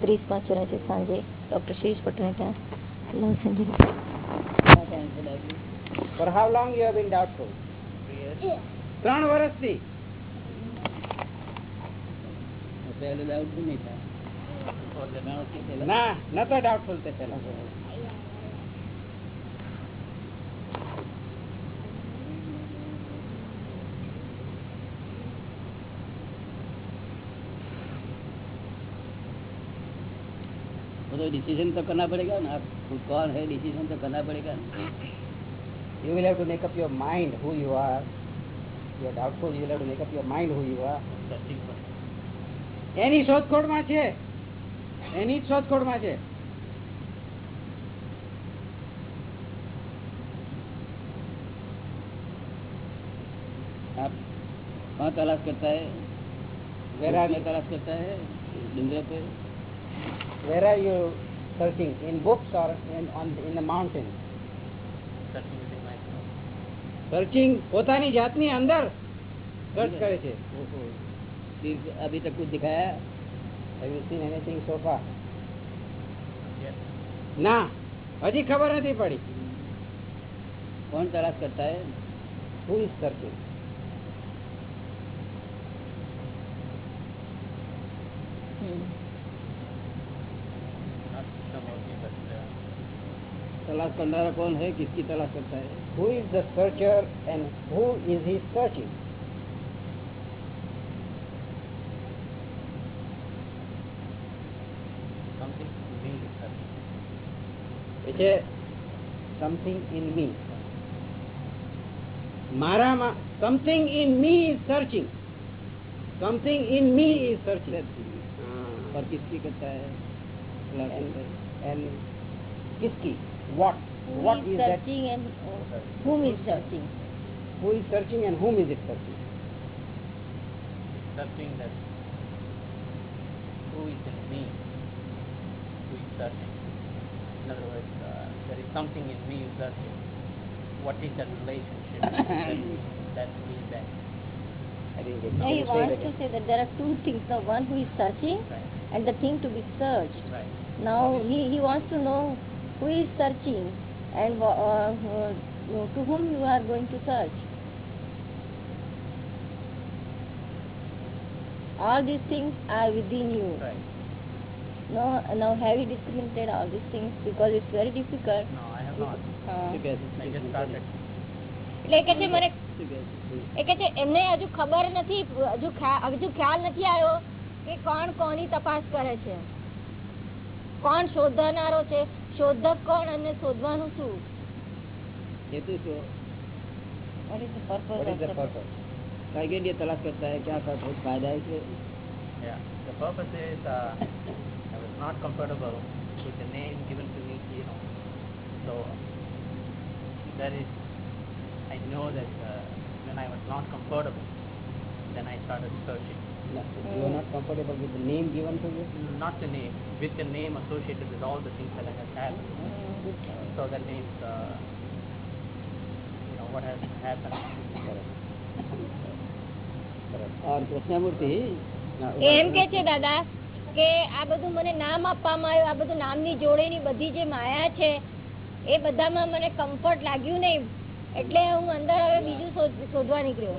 ત્રીસ પાંચ જણા છે સાંજે. ડોક્ટર શિરીષ પટેલ ત્રણ વર્ષથી. પહેલું ડાઉટફુલ નહીં ના ડાઉટફુલ तो डिसीजन तो करना पड़ेगा ना आप कौन है डिसीजन तो करना पड़ेगा ना you will have to make up your mind who you are you are doubtful you will have to make up your mind who you are એની શોધખોળમાં છે એની જ શોધખોળમાં છે आप कहाँ तलाश करता है Where are में you, तलाश करता है डूंगर पे where are you searching in books or in on in the mountain searching પોતાની જાતની અંદર સર્ચ કરે છે ओहो। फिर अभी तक कुछ दिखाया have you seen anything so far ના હજી ખબર નથી પડી कौन तलाश करता है who is searching तलाश करनारा कौन है किसकी तलाश करता है who is the searcher and who is he searching એ છે something in me મારામાં something in me is searching something in me is searching और किसकी करता है तलाश करता है and किसकी What Who what is is that searching and uh, whom is searching? who is searching and whom is it searching searching that who is in me, who is searching. In other words, uh, there is something in me who is searching. What is that relationship that, that is that? I didn't get No, he you. Say it wants to say that there are two things. The one who is searching Right, and the thing to be searched. right. Now he, he wants to know who is searching and wha- uh, uh, to whom you are going to search. All these things are within you. Right. No, now have you discriminated all these things because it's very difficult. No, I have not. Uh, શું કહે છે? I just started. એટલે એ કે છે મને શું કહે છે? એ કે છે એમને હજુ ખબર નથી હજુ ખ્યા- હજુ ખ્યાલ નથી આવ્યો કે કોણ કોની તપાસ કરે છે કોણ શોધનારો છે શોધક the અને શોધવાનું શું? હેતુ શું? કાંઈ The purpose is uh, I was not comfortable with the name given to me, you know. So that is, I know that uh, when I was not comfortable, then I started searching. No. You are not comfortable with the name given to you? Not the name. With the name associated with all the things that I have had. So that means, uh, you know, what has happened. Krishnamurthy એમ કે છે દાદા કે આ બધું મને નામ આપવામાં આવ્યું આ બધું નામની જોડેની બધી જે માયા છે એ બધામાં મને કમ્ફર્ટ લાગ્યું નહીં એટલે હું અંદર હવે બીજું શોધવા નીકળ્યો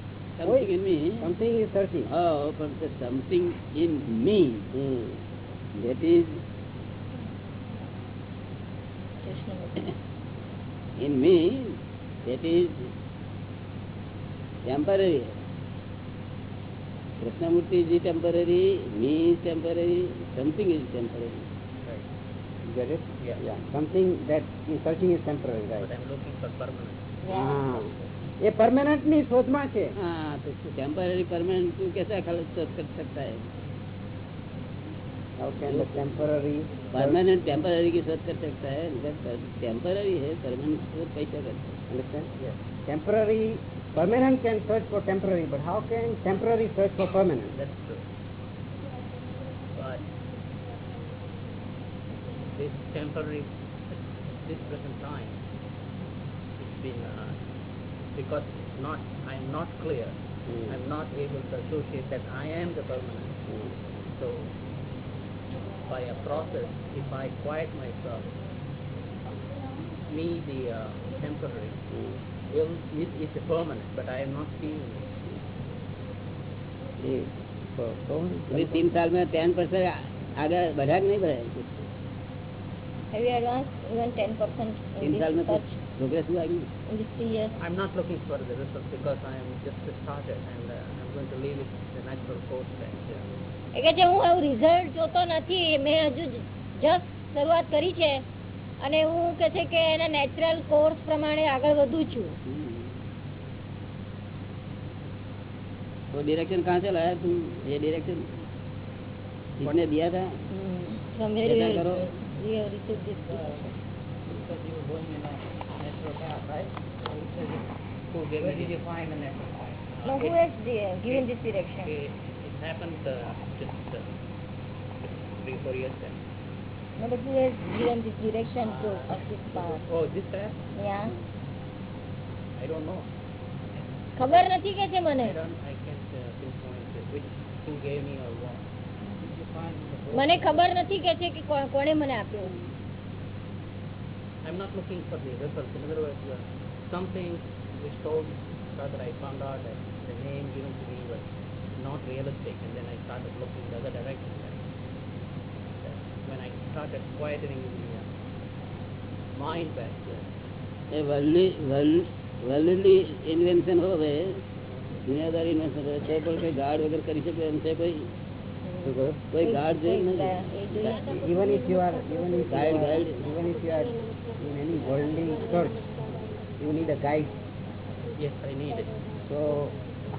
something in me. Something is searching. Oh, but the something in me hmm. that is in me that is temporary. Krishna Krishnamurti is temporary, me is temporary, something is temporary. Right. You get it? Yeah. yeah. Something that is searching is temporary, right? But I'm looking for permanent. Yeah. Ah. A permanent ની શોધમાં છે हाँ तो temporary permanent तू कैसा खर्च कर सकता है How can the temporary permanent temporary की शोध कर सकता है टेम्पररी है परमानेंट शोध कैसे कर सकता understand? Yes. Temporary, permanent can search for temporary, but how can temporary search for permanent? That's true. But this temporary, this present time, it's been uh, because it's not. I'm not clear. Mm. I'm not able to associate that I am the permanent. So, by a process, if I quiet myself, me the uh, temporary, will is, is the permanent, but I am not feeling it. ये तो तो अभी तीन साल में ten percent आगे बढ़ा कि नहीं बढ़ाया कुछ Have you advanced even 10% तीन in साल में this कुछ search प्रोग्रेस हुआ कि नहीं? in these three years? I'm not looking for the result because I am just started and uh, I'm going to leave it the natural course back there. એ કે છે હું એવું રિઝલ્ટ જોતો નથી મેં હજુ જસ્ટ શરૂઆત કરી છે અને હું કે છે કે એના નેચરલ કોર્સ પ્રમાણે આગળ વધુ છું हम्म। वो डायरेक्शन कहाँ से लाया तुम ये डायरेक्शन किसने दिया था From where ऐसा you who said it? Who gave Where did you find the natural path? No, who has the- given this direction? Okay, it happened uh, just uh, three, four years back. No, but who has given this direction to of this path? Oh, this path? Yeah. I don't know. ખબર નથી કે છે I મને don't. I can't uh, pinpoint uh, which who gave me or what. Did you find the book? મને ખબર નથી કે છે કે કો- કોણે મને આપ્યું I'm not looking for the results. In other words, uh, some which told that I found out that the name given to me was not realistic, and then I started looking the other direction. That when I started quietening the uh, mind back there. worldly, worldly invention વર્લ્ડની invention હોવે દુનિયાદાર invention હોવે તો પણ કોઈ guard વગર કરી શકે એમ છે કોઈ કોઈ ગાર્ડ જોઈએ નહીં even if you are even if guide guide even if you are in any worldly search you need a guide yes, I need it. so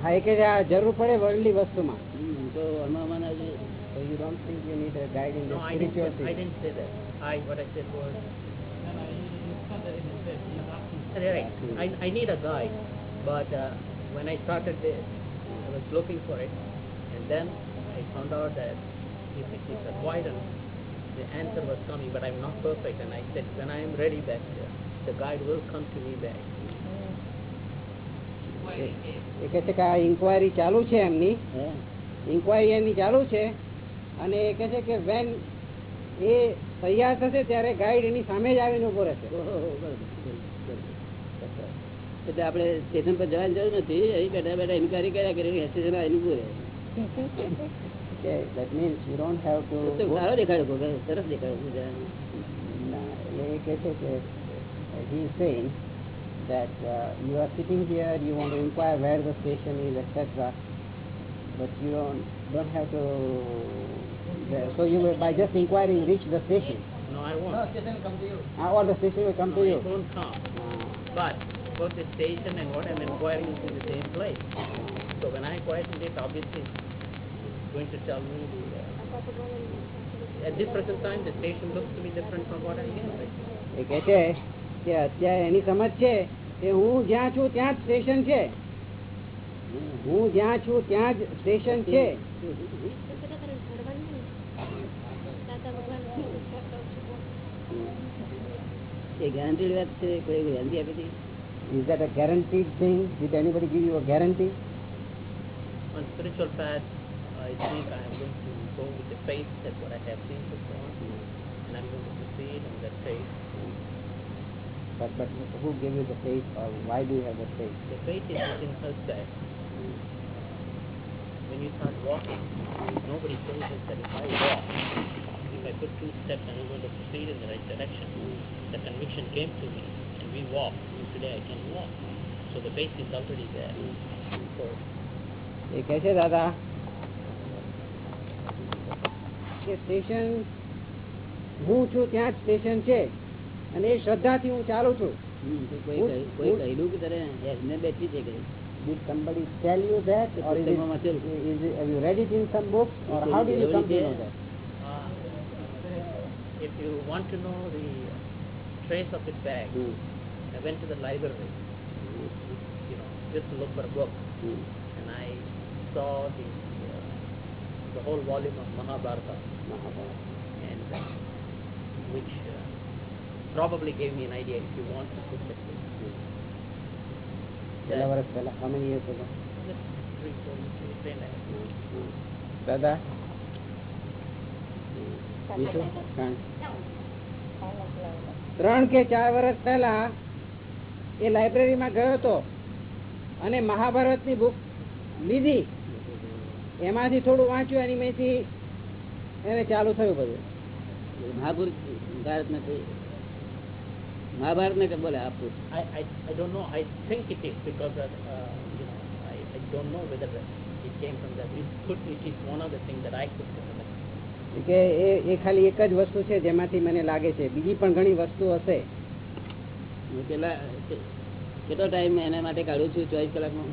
હા એ કે છે આ જરૂર પડે વર્લ્ડલી વસ્તુમાં હમ, તો આમાં મને આજે so you don't think you need a guide in the No, I didn't. spiritual Say, I thing didn't say that. I what I said was. Right. I, I need a guide, but uh, when I started this, I was looking for it, and then I found out that if it is a guidance, the answer was coming, but I'm not perfect, and I said when I am ready back there, the guide will come to me back. એ કહે છે કે આ inquiry ચાલુ છે એમની. Inquiry એની ચાલુ છે. અને એ કહે છે કે વેન એ તૈયાર થશે ત્યારે ગાઈડ એની સામે જ આવીને ઊભો રહેશે. એટલે આપણે સ્ટેશન પર જવાની જરૂર નથી. અહીં બેઠા બેઠા ઇન્કવાયરી કર્યા કરી સ્ટેશન આવીને ઊભું રહે. કે that means you don't have to તો go- સારો દેખાડ્યો કોકે, સરસ દેખાડ્યો છે. ના, એટલે એ કહે છે કે he is saying that uh, you are sitting here, you want to inquire where the station is, etc. But you don't don't have to. So you will, by just inquiring reach the station. No, I won't. Uh, or the station will come No, to it you. won't come. But both the station and what I'm inquiring is in the same place. So when I question it, obviously it's going to tell me the. Uh, at this present time, the station looks to be different from what I'm getting. એ કહે છે કે અત્યારે એની સમજ છે કે હું જ્યાં છું ત્યાં જ સ્ટેશન છે હું જ્યાં છું ત્યાં જ સ્ટેશન છે એ ગેરંટી વાત છે કોઈ ગેરંટી આપી હતી Is that a guaranteed thing? Did anybody give you a guarantee? On spiritual path, I think I am going to go with the faith that what I have seen so far, and I'm going to proceed on that faith. But, but who gave you the faith or why do you have the faith? The faith is within herself. when you start walking, nobody tells us that if I walk, if I put two steps and I'm going to proceed in the right direction, the conviction came to me and we walk, and today I can walk. So the faith is already there. So, ये कैसे दादा કે station હું છું ત્યાં જ station છે અને એ શ્રદ્ધાથી હું ચાલું છું હમ, તો કોઈ Would- કહે- કોઈ would- કહેલું કે તારે એમને બેઠી છે કઈ Did somebody tell you that, The or is it, પુસ્તકમાં વાંચેલું. is it, have you read it in some books, or It how is did you come to every know day. that? Uh, if you want to know the trace of it back, hmm, I went to the library, you know, just to look for a book, hmm. and I saw the uh, the whole volume of Mahabharata, Mahabharata. and uh, which uh, probably gave me an idea if you want to put it. વર્ષ How many years ago? Three, four, three, three and a half. દાદા બીજું? કાંઈ? ત્રણ કે ચાર વર્ષ પહેલા એ લાઇબ્રેરીમાં ગયો હતો અને મહાભારતની બુક લીધી એમાંથી થોડું વાંચ્યું એની મેથી એને ચાલુ થયું બધું મહાપુરુષ ભારત નથી મહાભારત ને બોલે આપું I, I, I don't know. I think it is because of, uh, you know I, I don't know whether it came from that. It could it is one of the things that I could recommend. કે એ એ ખાલી એક જ વસ્તુ છે જેમાંથી મને લાગે છે બીજી પણ ઘણી વસ્તુ હશે હું કેટલા કેટલો ટાઈમ એના માટે કાઢું છું ચોવીસ કલાકમાં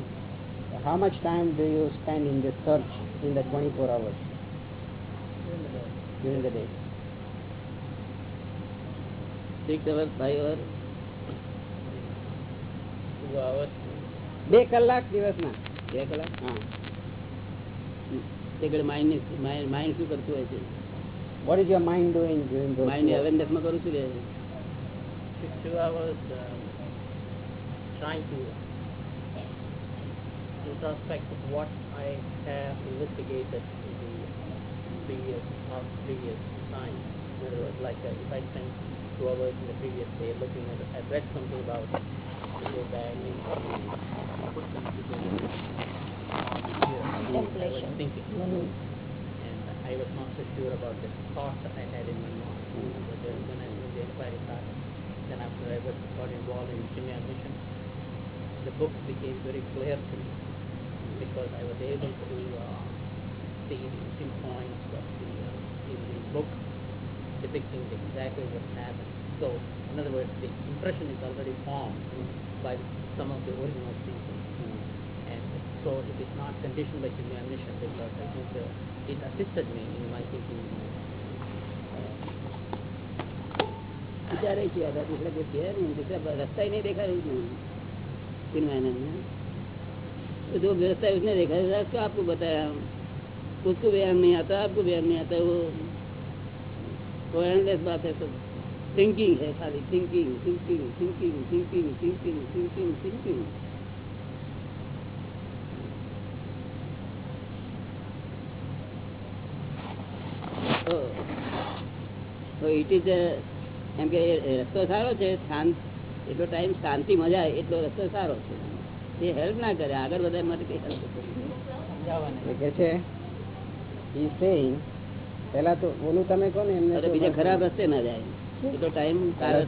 How much time do you spend in this search in the 24 hours during the day? Six hours five hours Two hours. બે કલાક દિવસના બે કલાક હા તે ઘડી માઇન્ડ માઇન્ડ શું કરતું હોય છે What is your mind doing during those mind two hours? અવેરનેસમાં કરું છું રે Two, two hours um, trying to what I have investigated in the previous of previous time. In other words, like uh, if I spent two hours in the previous day looking at, I read something about go back and put them together. Here, I was thinking, and I was not so sure about the thought that I had in my mind. But then when I when the inquiry started, then after I was got involved in Chinmaya mission, the book became very clear to me because I was able to uh, see the pinpoints of the, uh, in the book depicting exactly what happened. So, in other words, the impression is already formed by some of the original people. Mm. And so it is not conditioned by simulation because I think uh, it assisted me in my thinking. વિચારે છે દાદા એટલે કે ઘેર નહીં દીકરા રસ્તા નહીં દેખાડે છે ફિલ્મ આનંદના जो व्यवस्था है उसने देखा है उसको आपको बताया उसको बयान नहीं आता आपको बयान नहीं आता वो कोयरलेस बात है सब थिंकिंग है खाली thinking thinking thinking thinking thinking thinking thinking તો તો ઇટ ઇઝ એમ કે એ રસ્તો સારો છે શાંત એટલો ટાઈમ શાંતિ મજા આવે એટલો રસ્તો સારો છે એ હેલ્પ ના કરે આગળ બધા માટે કઈ હેલ્પ એ કે છે ઈ is પેલા તો ઓલું તમે કહો એમને તો બીજા ખરાબ રસ્તે ના જાય. એટલો ટાઈમ સારો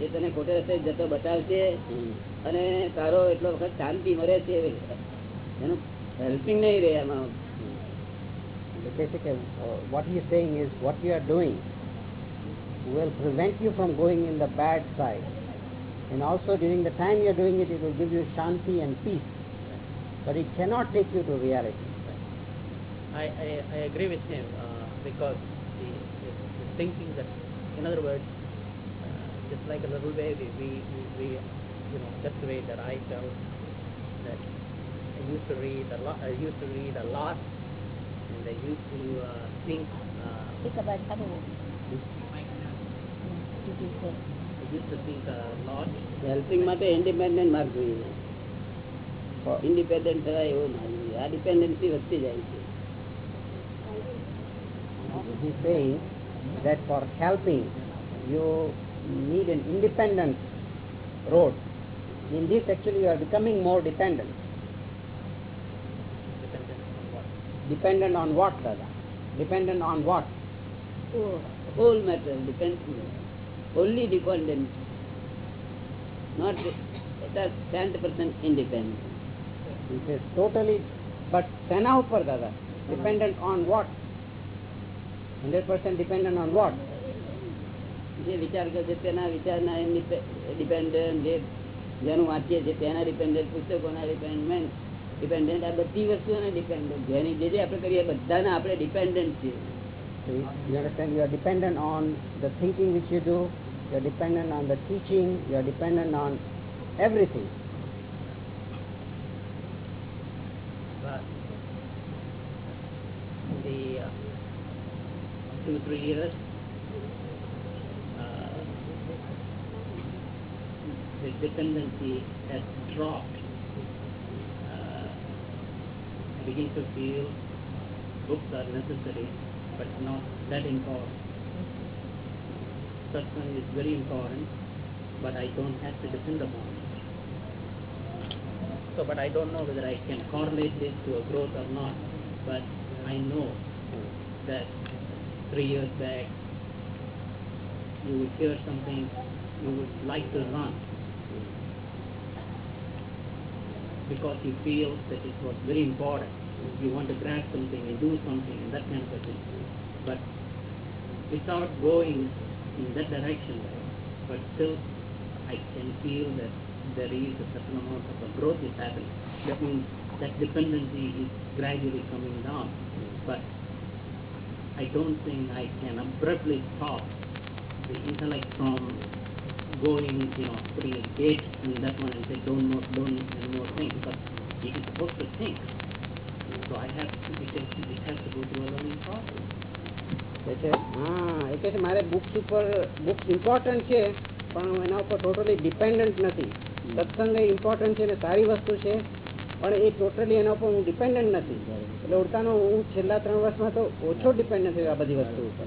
એ તને ખોટે રસ્તે જતો બતાવશે અને તારો એટલો વખત શાંતિ મળે છે એનું હેલ્પિંગ નહીં રહે એમાં એ કહે છે કે what he is saying is what you are doing will prevent you from going in the bad side. And also during the time you are doing it it will give you shanti and peace. But it cannot take you to reality. I, I, I agree with him uh, because the, the, the thinking that, in other words, uh, just like a little baby, we, we, we, you know, that's the way that I felt that I used to read a lot, I used to read a lot and I used to uh, think, uh, I used to think a lot. Helping માટે independent માર્ગ જોઈએ independent થવાય એવો માર્ગ જોઈએ આ dependency વધતી જાય છે he is saying that for helping you need an independent road in this actually you are becoming more dependent Dependent on what? dependent on what Dada? dependent on what whole matter depends only dependent not that 10% independent He says totally, but સેના ઉપર દાદા dependent on what? 100% dependent on what? જે વિચાર કરશે તેના વિચારના એમની pay- dependent જે જેનું વાંચીએ છીએ તેના ડિપેન્ડન્ટ પુસ્તકોના ડિપેન્ડમેન્ટ ડિપેન્ડન્ટ આ બધી વસ્તુઓને ડિપેન્ડન્ટ જેની જે જે આપણે કરીએ બધાના આપણે ડિપેન્ડન્ટ છીએ So you you understand? You are dependent on the thinking which you do. You are dependent on the teaching. You are dependent on everything. But the uh, two three years uh, the dependency has dropped uh, I begin to feel books are necessary but not that important satsang is very important but I don't have to depend upon it so but I don't know whether I can correlate this to a growth or not but I know that three years back you would hear something you would like to run because you feel that it was very important. You want to grab something and do something and that kind of thing. But without going in that direction, but still I can feel that there is a certain amount of a growth is happening. That means that dependency is gradually coming down. But I don't think I can abruptly stop the intellect from going, you know, putting a gate in that one and say, don't more, don't anymore think, because it is supposed to think. So I have to, it has, it has to go through a learning process. હા એ મારે books ઉપર books important છે પણ હું એના ઉપર totally dependent નથી. સત્સંગ ઇમ્પોર્ટન્ટ છે ને સારી વસ્તુ છે પણ એ ટોટલી એના ઉપર હું ડિપેન્ડન્ટ નથી. એટલે ઉડતાનો હું છેલ્લા ત્રણ વર્ષમાં તો ઓછો ડિપેન્ડન્ટ થયો આ બધી વસ્તુ ઉપર.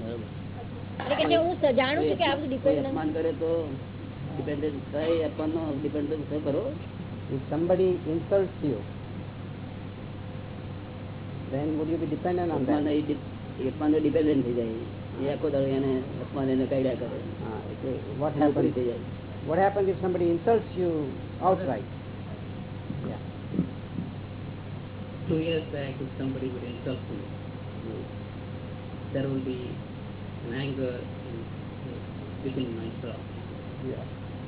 અપમાન કરે તો ડિપેન્ડન્ટ થાય અપમાનનો ડિપેન્ડન્ટ કરો If somebody insults you, then would you be dependent on that? A de- A અપમાનનો dependent થઈ જાય એ આખો દાડો એને અપમાન એને કાઢ્યા કરે Ah, okay. What નોકરી happens? થઈ જાય What happens if somebody insults you outright? Yeah. two years back if somebody would insult me, there will be an anger in, in, within myself. Yeah.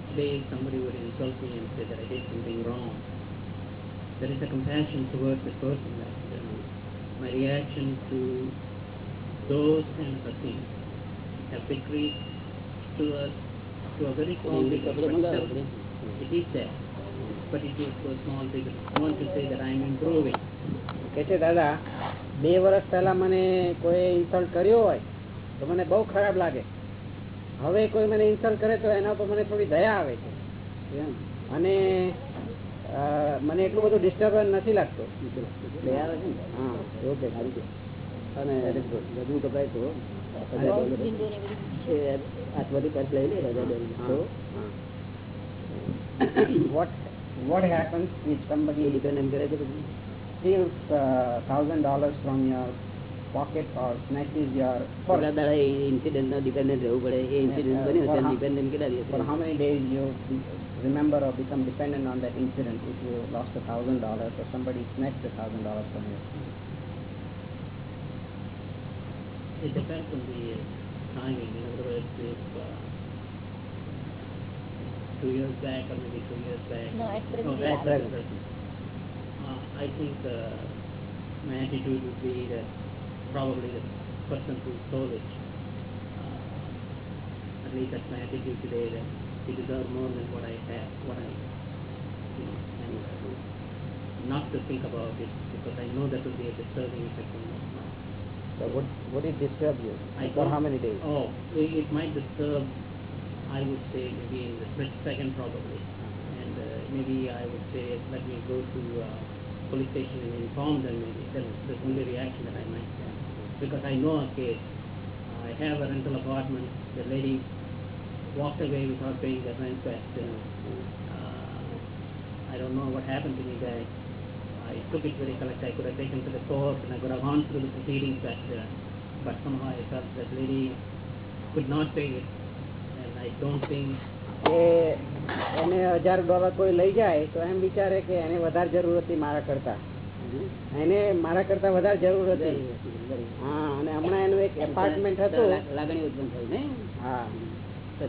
Today somebody would insult me and say that I did something wrong. There is a compassion towards the person that uh, my reaction to those things have decreased to a, very small degree. But it is there. But it is a small degree. I want to say that I am improving. કે છે દાદા બે વર્ષ પહેલા મને કોઈ insult કર્યો હોય તો મને બહુ ખરાબ લાગે હવે કોઈ મને ઇન્સલ્ટ કરે તો એના ઉપર મને થોડી દયા આવે છે અને મને એટલું બધું ડિસ્ટર્બન્સ નથી લાગતું દયા આવે છે ને હા ઓકે સારી અને બધું કપાય તો બિંદુને બધું એ હાથમાંથી પર્સ લઈ લે રજા દે તો what what happens if A somebody depend કરે છે બધું steals uh, thousand dollars from your pocket or snatches your થોડા purse દાડા એ ઇન્સિડન્ટ નો ડિપેન્ડન્ટ રહેવું પડે એ ઇન્સિડન્ટ બન્યો For ત્યારે how- ડિપેન્ડન્ટ કેટલા દિવસ for how many days you remember or become dependent on that incident if you lost a thousand dollars or somebody snatched a thousand dollars from you It depends on the timing. In other words, if uh, two years back or maybe two years back. No, at present, No, at present. Uh, I think uh, my attitude would be that probably the person who stole it, uh, at least that's my attitude today, that he deserves more than what I have, what I, you know, and not to think about it because I know that will be a disturbing effect on so would would it disturb you I for how many days Oh, it, it might disturb, I would say maybe in the split second probably. And uh, maybe I would say, let me go to uh, police station and inform them maybe. That's the only reaction that I might have. Because I know a case. I have a rental apartment. The lady walked away without paying the rent back. You uh, I don't know what happened to me there. I took it very correct. I could have taken to the court and I could have gone through the proceedings that, uh, but somehow I felt that lady could not pay it. And I don't think એને હજાર dollar કોઈ લઈ જાય તો એમ વિચારે કે એને વધારે જરૂર હતી મારા કરતા એને મારા કરતા વધારે જરૂર હતી હા અને હમણાં એનું એક એપાર્ટમેન્ટ હતું લાગણી ઉત્પન્ન થાય ને હા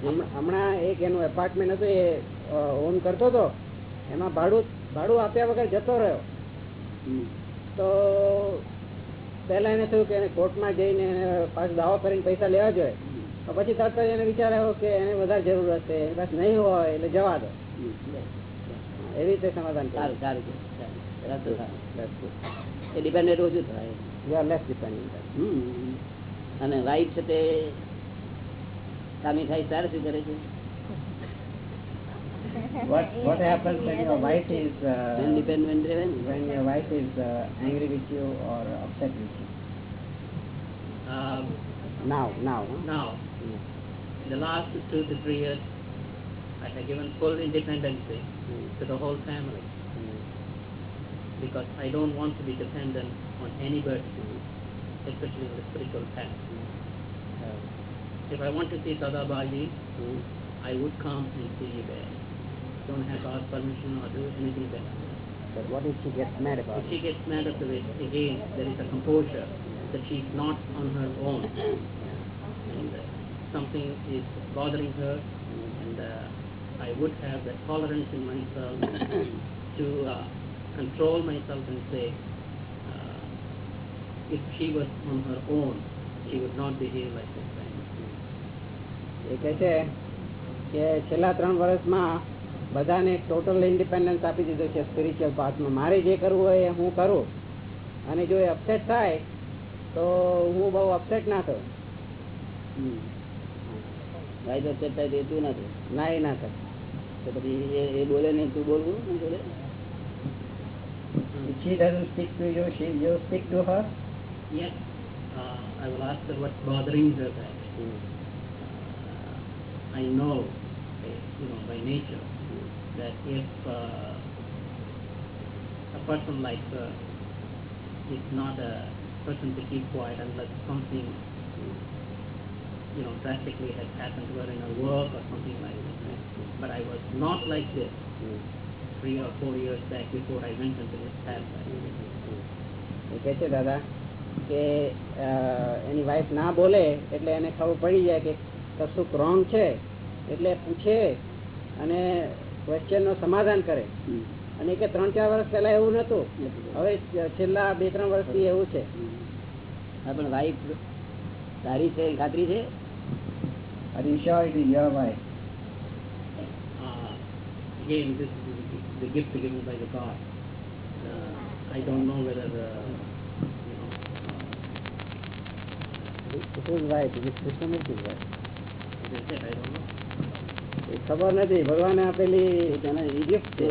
હમણાં- હમણાં એક એનું એપાર્ટમેન્ટ હતું એ ઓન કરતો હતો એમાં ભાડું ભાડું આપ્યા વગર જતો રહ્યો. તો પહેલા એને થયું કે એને કોર્ટમાં જઈને એને પાછો દાવો કરીને પૈસા લેવા જોઈએ. તો પછી તરત જ એને વિચાર આવ્યો કે એને વધારે જરૂર હશે બસ નહીં હોય એટલે જવા દો. એવી રીતે સમાધાન સારું સારું. એ ડિપેન્ડન્ટ ઓછું થાય. યુ આર લેસ ડિપેન્ડન્ટ અને વાઈફ છે તે સામી થાય ત્યારે શું કરે છે. What what happens when your wife is uh, independent driven? When your wife is uh, angry with you or upset with you? Um, now, now, now. In the last two to three years, I have given full independence mm. to the whole family mm. because I don't want to be dependent on anybody, mm. especially on the spiritual path. Hmm. If I want to see Sadabaji, hmm. I would come and see you there Don't have to ask permission or do anything better. but what if she gets mad about If it she gets mad at it, again, there is a composure that she's not on her own. And uh, something is bothering her, and uh, I would have the tolerance in myself to uh, control myself and say, uh, if she was on her own, she would not behave like this. એ કહે છે કે છેલ્લા ત્રણ વર્ષમાં બધાને total independence આપી દીધો છે સ્પિરિચ્યુઅલ પાથમાં મારે જે કરવું હોય એ હું કરું અને જો એ અપસેટ થાય તો હું બહુ અપસેટ ના થયું તો અપસેટ થાય તું ના થયું ના એ ના થાય તો પછી એ- બોલે ને તું બોલવું બોલે she doesn't speak to you, she you speak to her. Yes, uh, I will ask her what's bothering her that uh, I know, uh, you know, by nature, that if uh, a person like her is not a person to keep quiet unless something, you know, drastically has happened to her in her work or something like that. But I was not like this three or four years back before I went into this path. એ કહે છે દાદા કે અ, એની wife ના બોલે એટલે એને ખબર પડી જાય કે કશુંક રોંગ છે એટલે પૂછે અને ક્વેશ્ચનનું સમાધાન કરે અને કે ત્રણ ચાર વર્ષ પહેલા એવું નતું હવે છેલ્લા બે ત્રણ વર્ષથી એવું છે પણ વાઈફ સારી છે ખાતરી છે uh, again, this is the, gift given by the God. Uh, I don't know whether, uh, you know, uh, It is wife, it is right. as I said, I don't know. એ ખબર નથી ભગવાને આપેલી તેના gift છે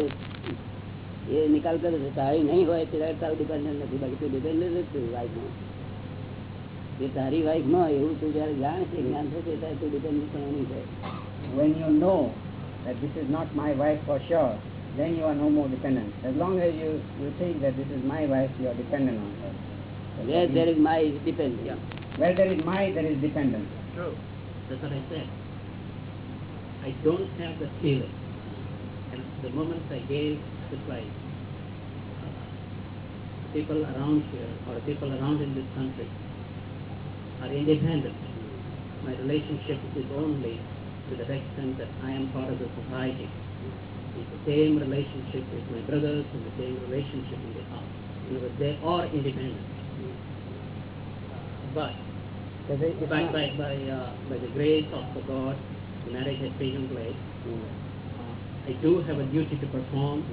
એ નિકાલ કરે છે તારી નહીં હોય ત્યારે તારું ડિપેન્ડન્ટ નથી બાકી તું ડિપેન્ડન્ટ જ છું વાઈફમાં એ તારી વાઈફ ન હોય એવું તું જયારે જાણશે જ્ઞાન થશે ત્યારે તું ડિપેન્ડન્ટ પણ નહીં થાય when you know that this is not my wife for sure, then you are no more dependent. As long as you, you think that this is my wife, you are dependent on her. Where there is my dependence. Where there is my, there is dependence. True. That's what I said. I don't have the feeling. And the moment I gave the prize, uh, people around here or people around in this country are independent. My relationship is only to the extent that I am part of the society. It's the same relationship with my brothers and the same relationship in the house. Other words, they are independent. But it- it's by, by, by, uh, by the grace of the God, marriage has taken place. Mm, Uh, I do have a duty to perform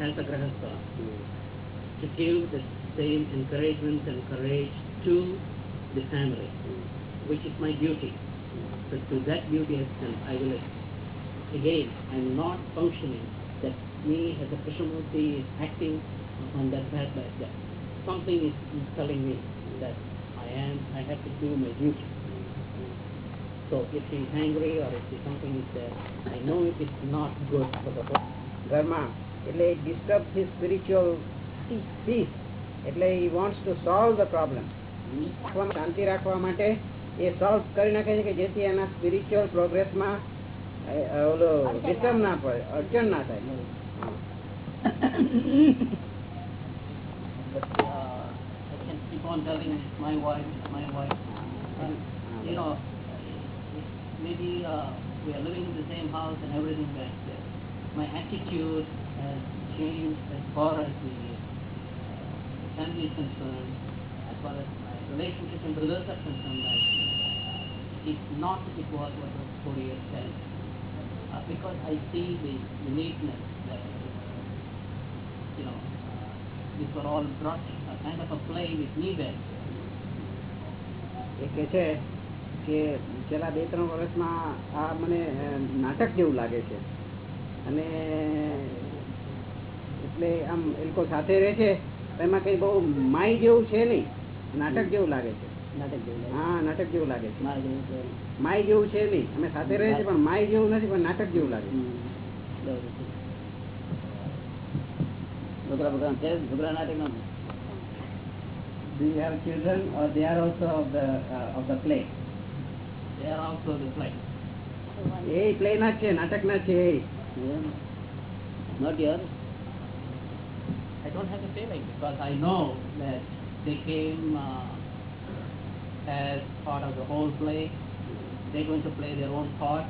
as a grahastha, mm, to give the same encouragement and courage to the family, which is my duty. But to that duty extent, I will, again, I am not functioning that me as a Krishnamurti is acting on that path that. Something is telling me that I am, I have to do my duty. So if she is angry or if she, something is there, I know it is not good for the whole. ઘરમાં એટલે disturb his spiritual peace એટલે he wants to solve the problem શાંતિ રાખવા માટે એ solve કરી નાખે છે કે જેથી એના સ્પિરિચ્યુઅલ પ્રોગ્રેસમાં ઓલો ડિસ્ટર્બ ના પડે અડચણ ના થાય હા. But uh, I can keep on telling it's my wife, it's my wife. And, you know, maybe uh, we are living in the same house and everything back there. My attitude has changed as far as the uh, family is concerned, as far as my relationship and brothers are concerned. I, it's not as it was what was four years back. Uh, because I see the uniqueness that, uh, you know, uh, these were all brought a kind of a play with me back there. એ કે છે કે છેલ્લા બે ત્રણ વર્ષમાં આ મને નાટક જેવું લાગે છે. અને એટલે આમ એ લોકો સાથે રહે છે એમાં કઈ બહુ માય જેવું છે નહીં. નાટક જેવું લાગે છે. નાટક જેવું લાગે. હા નાટક જેવું લાગે છે. મારે જેવું છે. માય જેવું છે નહીં. અમે સાથે રહે છે પણ માય જેવું નથી પણ નાટક જેવું લાગે છે. છોકરા બોકરા છે. છોકરા નાટક નો Do have children or they are also of the uh, of the play? They are also the play. એ પ્લે ના છે નાટક ના છે not your I don't have a feeling because I know that they came uh, as part of the whole play. They're going to play their own part.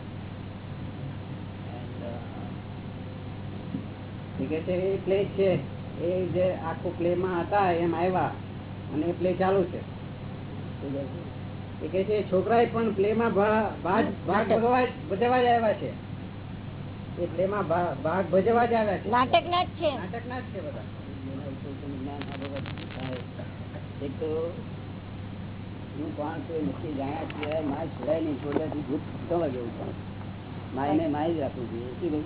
And uh, એ કે છે એ play છે એ જે આખો પ્લે માં હતા એમ આવ્યા અને એ પ્લે ચાલુ છે એ કે છે છોકરાએ પણ પ્લે માં ભાગ ભાગ ભજવા ભજવા જ આવ્યા છે. એ પ્લે માં ભાગ ભજવા જ આવ્યા છે. નાટક ના જ છે. નાટક ના જ છે બધા. એક તો હું કોણ છું એ નક્કી જાણ્યા સિવાય માય છોડાય નહીં છોડવાથી ભૂત થવા જેવું માયને માય જ રાખવું જોઈએ શું?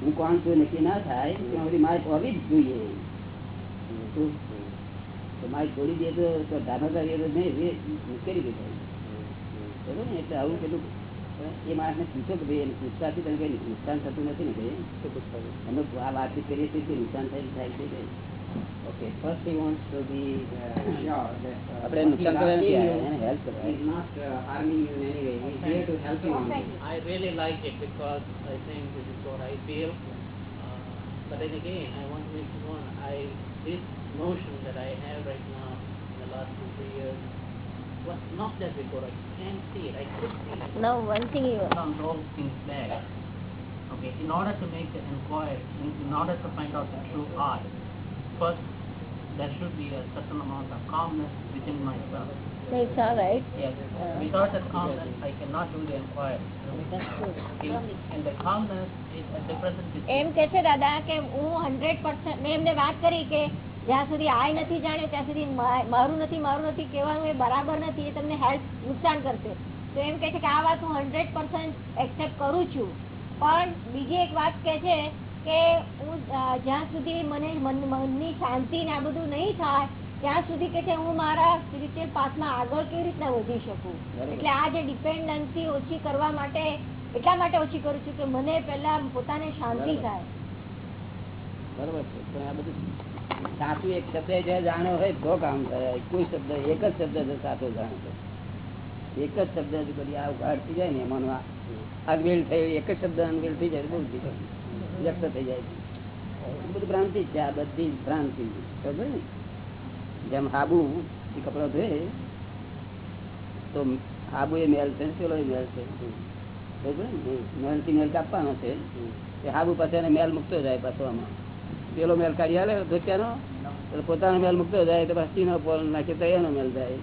હું કોણ છું નક્કી ના થાય ત્યાં સુધી માય હોવી જ જોઈએ. શું? તો માય છોડી દે તો તો ધાનો કરીએ તો નહીં એ મુશ્કેલી થઈ જાય બરોબર ને એટલે આવું પેલું એ માણસને પૂછો કે ભાઈ એને પૂછતાથી તને કઈ નુકસાન થતું નથી ને ભાઈ અમે આ વાતચીત કરીએ છીએ કે નુકસાન થાય થાય છે કે Okay, first he wants to be uh, sure that uh, આપણે what નુકસાન he's કરવા નથી asking આવ્યા, you એને help કરવા is not uh, harming you in any way. He's here to help you only. I really like it because I think this is what I feel. Uh, but then again, I want to make you know, I this notion that I have right now in the last two three years was not there before. I can see it. I could see it. No, one thing you Some all things back. Okay, in order to make the inquiry, in, in order to find out the true I, first there should be a certain amount of calmness within myself. it's all right. Yes. Without that calmness, I cannot do the inquiry. Okay? And the calmness is at the present with એમ કે છે દાદા કે હું hundred percent મેં એમને વાત કરી કે જ્યાં સુધી આય નથી જાણ્યો ત્યાં સુધી મારું નથી મારું નથી કહેવાનું એ બરાબર નથી એ તમને હેલ્થ નુકસાન કરશે. તો એમ કે છે કે આ વાત હું હંડ્રેડ પર્સન્ટ એક્સેપ્ટ કરું છું. પણ બીજી એક વાત કે છે કે હું જ્યાં સુધી મને મનની શાંતિ ને આ બધું નહીં થાય ત્યાં સુધી કે છે હું મારા સ્પિરિચ્યુઅલ પાથમાં આગળ કેવી રીતના વધી શકું? એટલે આ જે ડિપેન્ડન્સી ઓછી કરવા માટે એટલા માટે ઓછી કરું છું કે મને પહેલા પોતાને શાંતિ થાય. બરોબર છે. પણ આ બધું સાચું એક શબ્દ જે જાણો હોય તો કામ કરે. કોઈ શબ્દ, એક જ શબ્દ જો સાચો જાણે એક જ શબ્દ જો બધી આ જાય ને એમાં આ આગવેલ એક જ શબ્દ અનવેલ થઈ જાય બહુ વ્યક્ત થઈ જાય બધી ભ્રાંતિ છે, આ બધી ભ્રાંતિ. ખબર ને? જેમ હાબુ એ કપડા ધોએ, તો હાબુ એ મેલ છે પેલો મેલ છે. મેલથી મેલ કાપવાનો છે. હાબુ પાસે મેલ મૂકતો જાય પાછો આમાં. પેલો મેલ કાઢી હાલે ધોતિયાનો પોતાનો મેલ મૂકતો જાય તો પછી નો પોલ નાખે તો એનો મેલ જાય.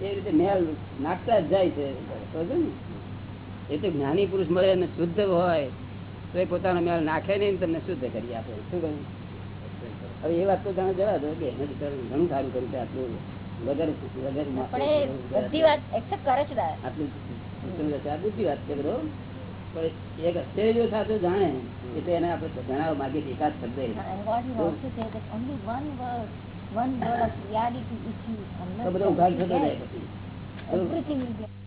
એ રીતે મેલ નાખતા જ જાય છે. એ તો જ્ઞાની પુરુષ મળે અને શુદ્ધ હોય તો એ પોતાનો મેલ નાખે નહીં તમને શુદ્ધ કરી આપે. શું કહ્યું? હવે એ વાત તો તમે જવા દો કે ઘણું સારું કર્યું છે આટલું વગર વગર બધી વાત એક્સેપ્ટ કરે છે આટલું સમજાય આ બુદ્ધિ વાત છે એક અત્યારે સાચું જાણે એટલે એને આપણે જણાવવા માંગીએ છીએ એકાદ શબ્દ બધો ઉઘાડ થતો જાય પછી.